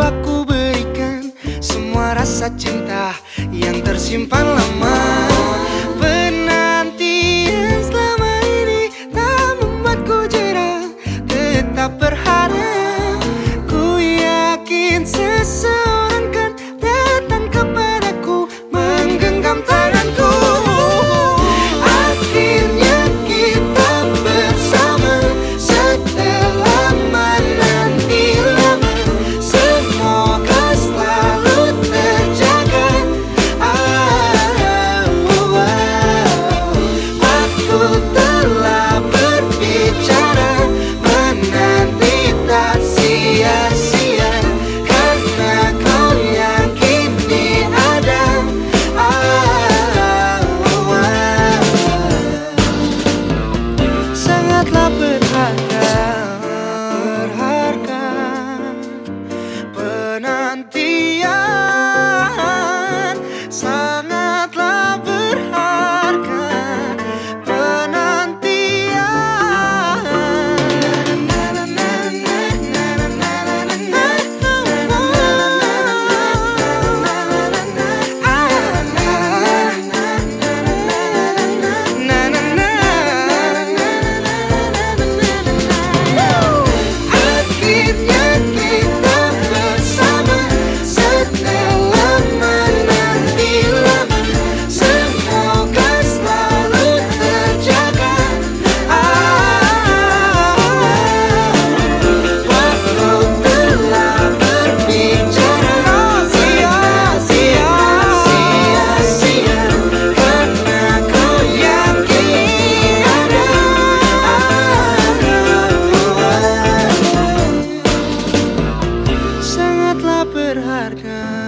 aku berikan semua rasa cinta yang tersimpan lama. Penantian selama ini tak membuatku jera Tetap berharap. candy time.